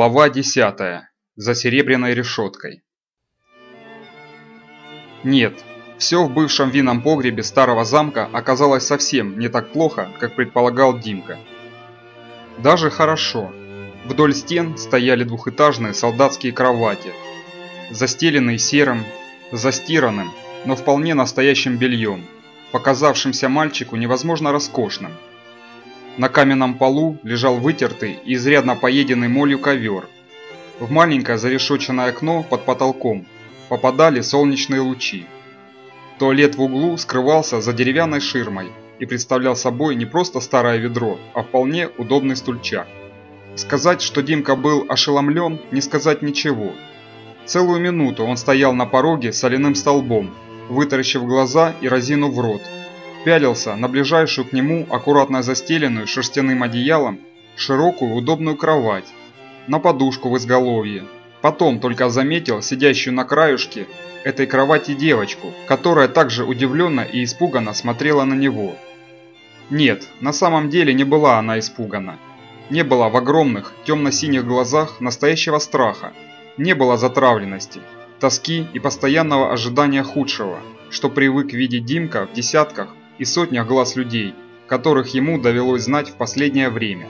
Глава 10. За серебряной решеткой. Нет, все в бывшем винном погребе старого замка оказалось совсем не так плохо, как предполагал Димка. Даже хорошо. Вдоль стен стояли двухэтажные солдатские кровати, застеленные серым, застиранным, но вполне настоящим бельем, показавшимся мальчику невозможно роскошным – на каменном полу лежал вытертый и изрядно поеденный молью ковер. В маленькое зарешоченное окно под потолком попадали солнечные лучи. Туалет в углу скрывался за деревянной ширмой и представлял собой не просто старое ведро, а вполне удобный стульчак. Сказать, что Димка был ошеломлен, не сказать ничего. Целую минуту он стоял на пороге соляным столбом, вытаращив глаза и разинув рот, пялился на ближайшую к нему аккуратно застеленную шерстяным одеялом широкую удобную кровать, на подушку в изголовье. Потом только заметил сидящую на краюшке этой кровати девочку, которая также удивленно и испуганно смотрела на него. Нет, на самом деле не была она испугана. Не было в огромных темно-синих глазах настоящего страха, не было затравленности, тоски и постоянного ожидания худшего, что привык видеть Димка в десятках и сотнях глаз людей, которых ему довелось знать в последнее время.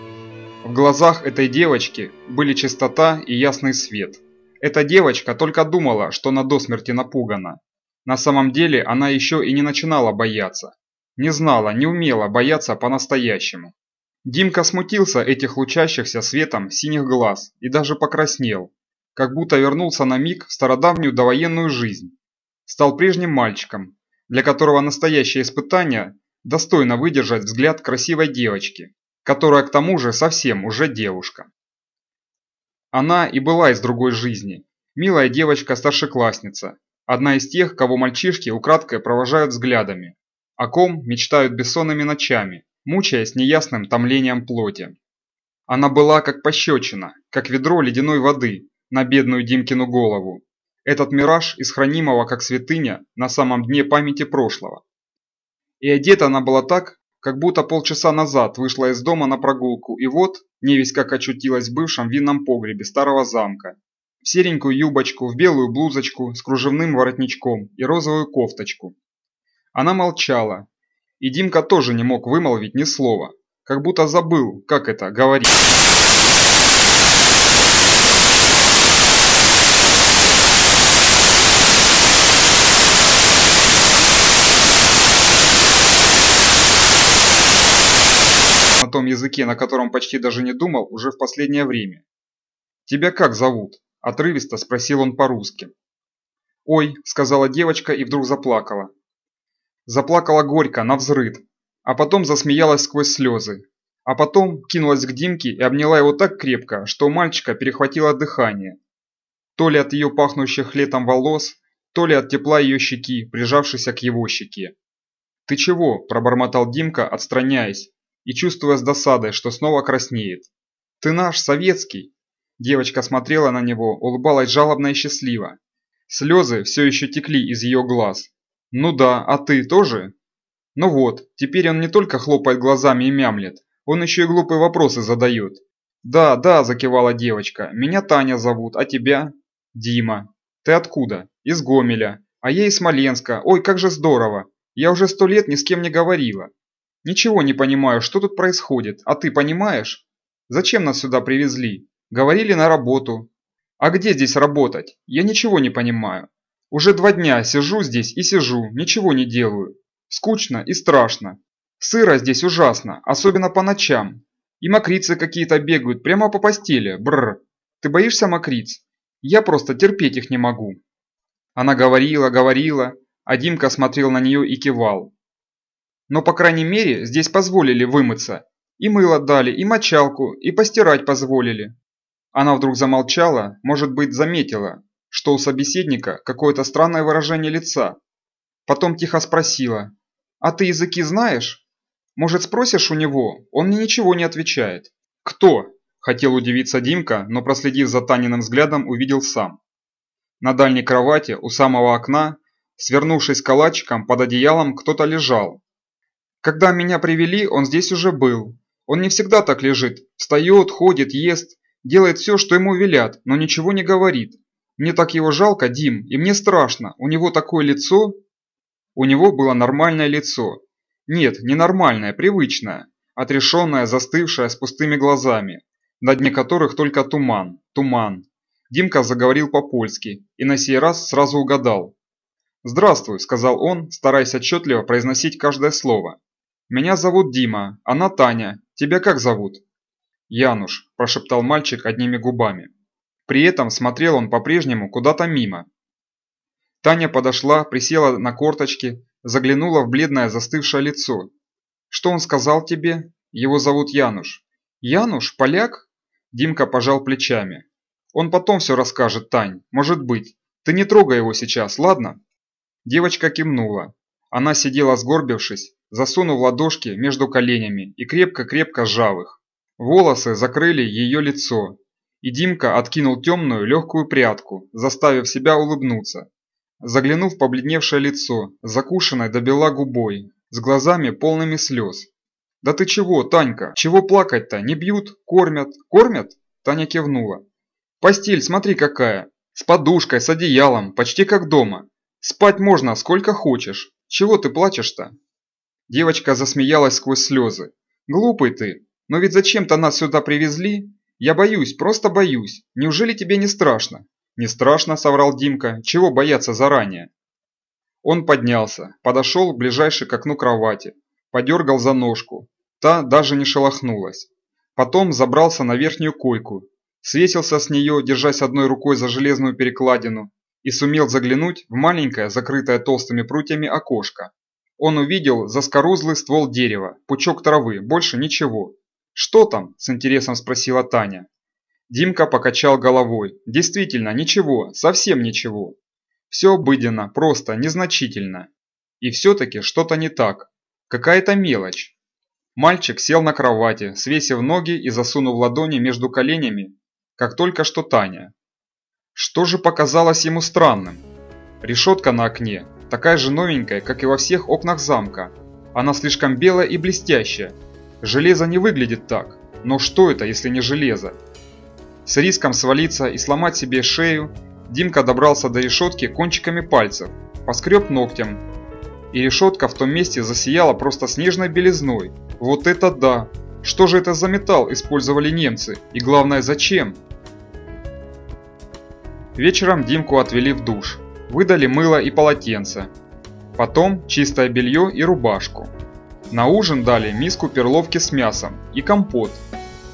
В глазах этой девочки были чистота и ясный свет. Эта девочка только думала, что она до смерти напугана. На самом деле она еще и не начинала бояться. Не знала, не умела бояться по-настоящему. Димка смутился этих лучащихся светом синих глаз и даже покраснел, как будто вернулся на миг в стародавнюю довоенную жизнь. Стал прежним мальчиком, для которого настоящее испытание достойно выдержать взгляд красивой девочки, которая к тому же совсем уже девушка. Она и была из другой жизни, милая девочка-старшеклассница, одна из тех, кого мальчишки украдкой провожают взглядами, о ком мечтают бессонными ночами, мучаясь неясным томлением плоти. Она была как пощечина, как ведро ледяной воды на бедную Димкину голову, этот мираж из хранимого как святыня на самом дне памяти прошлого. И одета она была так, как будто полчаса назад вышла из дома на прогулку и вот, не весь как очутилась в бывшем винном погребе старого замка. В серенькую юбочку, в белую блузочку с кружевным воротничком и розовую кофточку. Она молчала, и Димка тоже не мог вымолвить ни слова, как будто забыл, как это говорить. На том языке, на котором почти даже не думал уже в последнее время. «Тебя как зовут?» – отрывисто спросил он по-русски. «Ой», – сказала девочка и вдруг заплакала. Заплакала горько, навзрыд, а потом засмеялась сквозь слезы. А потом кинулась к Димке и обняла его так крепко, что у мальчика перехватило дыхание. То ли от ее пахнущих летом волос, то ли от тепла ее щеки, прижавшейся к его щеке. «Ты чего?» – пробормотал Димка, отстраняясь, и чувствуя с досадой, что снова краснеет. «Ты наш, советский!» Девочка смотрела на него, улыбалась жалобно и счастливо. Слезы все еще текли из ее глаз. «Ну да, а ты тоже?» «Ну вот, теперь он не только хлопает глазами и мямлет, он еще и глупые вопросы задает». «Да, да», – закивала девочка, – «меня Таня зовут, а тебя?» «Дима». «Ты откуда?» «Из Гомеля». «А я из Смоленска. Ой, как же здорово! Я уже сто лет ни с кем не говорила. Ничего не понимаю, что тут происходит, а ты понимаешь? Зачем нас сюда привезли? Говорили на работу. А где здесь работать? Я ничего не понимаю. Уже два дня сижу здесь и сижу, ничего не делаю. Скучно и страшно. Сыро здесь ужасно, особенно по ночам. И мокрицы какие-то бегают прямо по постели, бррр. Ты боишься мокриц? Я просто терпеть их не могу. Она говорила, говорила, а Димка смотрел на нее и кивал. Но, по крайней мере, здесь позволили вымыться. И мыло дали, и мочалку, и постирать позволили. Она вдруг замолчала, может быть, заметила, что у собеседника какое-то странное выражение лица. Потом тихо спросила, «А ты языки знаешь? Может, спросишь у него? Он мне ничего не отвечает». «Кто?» – хотел удивиться Димка, но проследив за Таниным взглядом, увидел сам. На дальней кровати, у самого окна, свернувшись калачиком под одеялом, кто-то лежал, когда меня привели, он здесь уже был. Он не всегда так лежит. Встает, ходит, ест. Делает все, что ему велят, но ничего не говорит. Мне так его жалко, Дим, и мне страшно. У него такое лицо...» У него было нормальное лицо. Нет, не нормальное, привычное. Отрешенное, застывшее, с пустыми глазами, на дне которых только туман, туман. Димка заговорил по-польски и на сей раз сразу угадал. «Здравствуй», – сказал он, стараясь отчетливо произносить каждое слово. «Меня зовут Дима, она Таня. Тебя как зовут?» «Януш», – прошептал мальчик одними губами. При этом смотрел он по-прежнему куда-то мимо. Таня подошла, присела на корточки, заглянула в бледное застывшее лицо. «Что он сказал тебе? Его зовут Януш». «Януш? Поляк?» Димка пожал плечами. «Он потом все расскажет, Тань, может быть. Ты не трогай его сейчас, ладно?» Девочка кивнула. Она сидела сгорбившись, засунув ладошки между коленями и крепко-крепко сжав их. Волосы закрыли ее лицо, и Димка откинул темную легкую прядку, заставив себя улыбнуться. Заглянув в побледневшее лицо, закушенной до бела губой, с глазами полными слез. «Да ты чего, Танька? Чего плакать-то? Не бьют? Кормят? Кормят?» Таня кивнула. «Постель, смотри какая! С подушкой, с одеялом, почти как дома. Спать можно сколько хочешь. Чего ты плачешь-то?» Девочка засмеялась сквозь слезы. «Глупый ты, но ведь зачем-то нас сюда привезли? Я боюсь, просто боюсь. Неужели тебе не страшно?» «Не страшно», – соврал Димка. «Чего бояться заранее?» Он поднялся, подошел к ближайшей к окну кровати, подергал за ножку. Та даже не шелохнулась. Потом забрался на верхнюю койку, свесился с нее, держась одной рукой за железную перекладину, и сумел заглянуть в маленькое, закрытое толстыми прутьями окошко. Он увидел заскорузлый ствол дерева, пучок травы, больше ничего. «Что там?» – с интересом спросила Таня. Димка покачал головой. «Действительно, ничего, совсем ничего. Все обыденно, просто, незначительно. И все-таки что-то не так. Какая-то мелочь». Мальчик сел на кровати, свесив ноги и засунув ладони между коленями, как только что Таня. Что же показалось ему странным? Решетка на окне, такая же новенькая, как и во всех окнах замка. Она слишком белая и блестящая. Железо не выглядит так. Но что это, если не железо? С риском свалиться и сломать себе шею, Димка добрался до решетки кончиками пальцев, поскреб ногтем. И решетка в том месте засияла просто снежной белизной. Вот это да! Что же это за металл использовали немцы? И главное, зачем? Вечером Димку отвели в душ. Выдали мыло и полотенце. Потом чистое белье и рубашку. На ужин дали миску перловки с мясом и компот.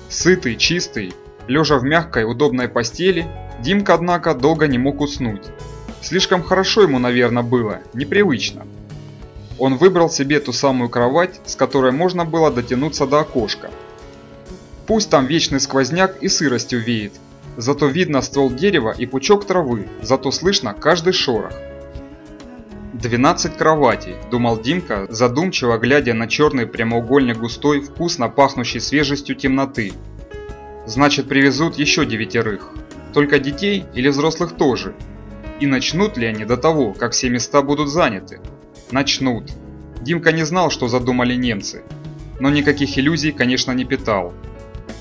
Сытый, чистый, лежа в мягкой, удобной постели, Димка, однако, долго не мог уснуть. Слишком хорошо ему, наверное, было, непривычно. Он выбрал себе ту самую кровать, с которой можно было дотянуться до окошка. Пусть там вечный сквозняк и сыростью веет, зато видно ствол дерева и пучок травы, зато слышно каждый шорох. «Двенадцать кроватей», – думал Димка, задумчиво глядя на черный прямоугольник густой, вкусно пахнущий свежестью темноты. «Значит, привезут еще девятерых. Только детей или взрослых тоже? И начнут ли они до того, как все места будут заняты?» «Начнут». Димка не знал, что задумали немцы, но никаких иллюзий, конечно, не питал.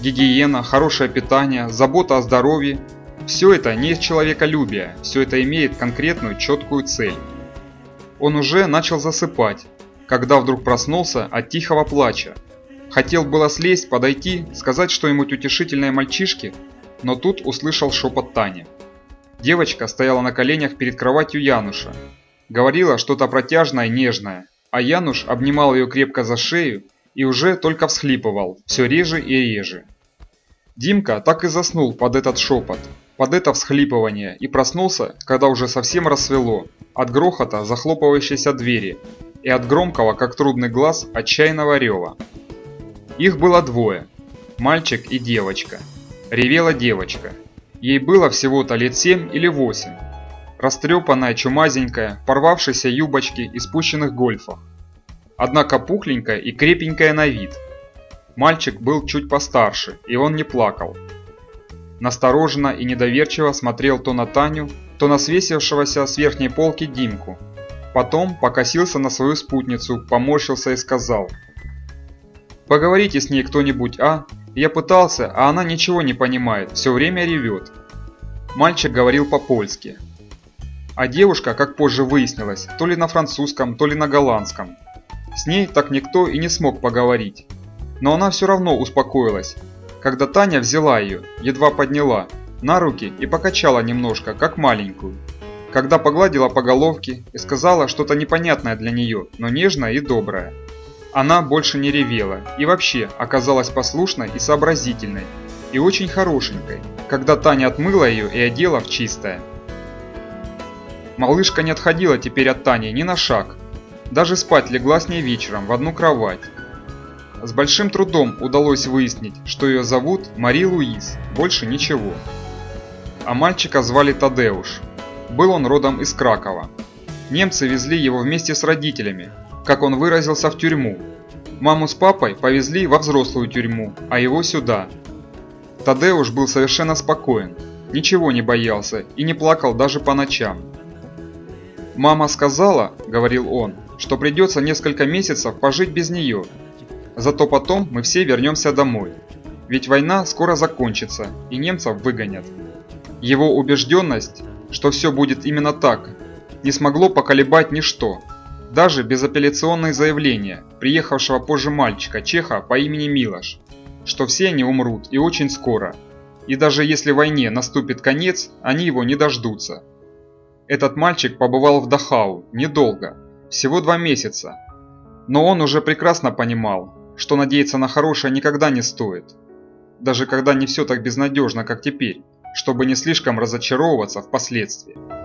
Гигиена, хорошее питание, забота о здоровье – все это не из человеколюбия, все это имеет конкретную четкую цель. Он уже начал засыпать, когда вдруг проснулся от тихого плача. Хотел было слезть, подойти, сказать что-нибудь утешительное мальчишке, но тут услышал шепот Тани. Девочка стояла на коленях перед кроватью Януша. Говорила что-то протяжное, нежное, а Януш обнимал ее крепко за шею и уже только всхлипывал, все реже и реже. Димка так и заснул под этот шепот, под это всхлипывание и проснулся, когда уже совсем рассвело, от грохота захлопывающейся двери и от громкого, как трудный глаз, отчаянного рева. Их было двое – мальчик и девочка. Ревела девочка. Ей было всего-то лет семь или восемь. Растрепанная, чумазенькая, порвавшаяся юбочки и спущенных гольфах. Однако пухленькая и крепенькая на вид. Мальчик был чуть постарше, и он не плакал. Настороженно и недоверчиво смотрел то на Таню, то на свесившегося с верхней полки Димку. Потом покосился на свою спутницу, поморщился и сказал. «Поговорите с ней кто-нибудь, а? Я пытался, а она ничего не понимает, все время ревет. Мальчик говорил по-польски. А девушка, как позже выяснилось, то ли на французском, то ли на голландском. С ней так никто и не смог поговорить. Но она все равно успокоилась, когда Таня взяла ее, едва подняла, на руки и покачала немножко, как маленькую. Когда погладила по головке и сказала что-то непонятное для нее, но нежное и доброе. Она больше не ревела и вообще оказалась послушной и сообразительной, и очень хорошенькой, когда Таня отмыла ее и одела в чистое. Малышка не отходила теперь от Тани ни на шаг, даже спать легла с ней вечером в одну кровать. С большим трудом удалось выяснить, что ее зовут Мари Луиз, больше ничего. А мальчика звали Тадеуш. Был он родом из Кракова. Немцы везли его вместе с родителями, как он выразился, в тюрьму. Маму с папой повезли во взрослую тюрьму, а его сюда. Тадеуш был совершенно спокоен, ничего не боялся и не плакал даже по ночам. «Мама сказала, — говорил он, — что придется несколько месяцев пожить без нее. Зато потом мы все вернемся домой. Ведь война скоро закончится, и немцев выгонят». Его убежденность, что все будет именно так, не смогло поколебать ничто – даже безапелляционное заявление приехавшего позже мальчика, чеха по имени Милош, что все они умрут и очень скоро, и даже если войне наступит конец, они его не дождутся. Этот мальчик побывал в Дахау недолго, всего два месяца, но он уже прекрасно понимал, что надеяться на хорошее никогда не стоит, даже когда не все так безнадежно, как теперь, чтобы не слишком разочаровываться впоследствии.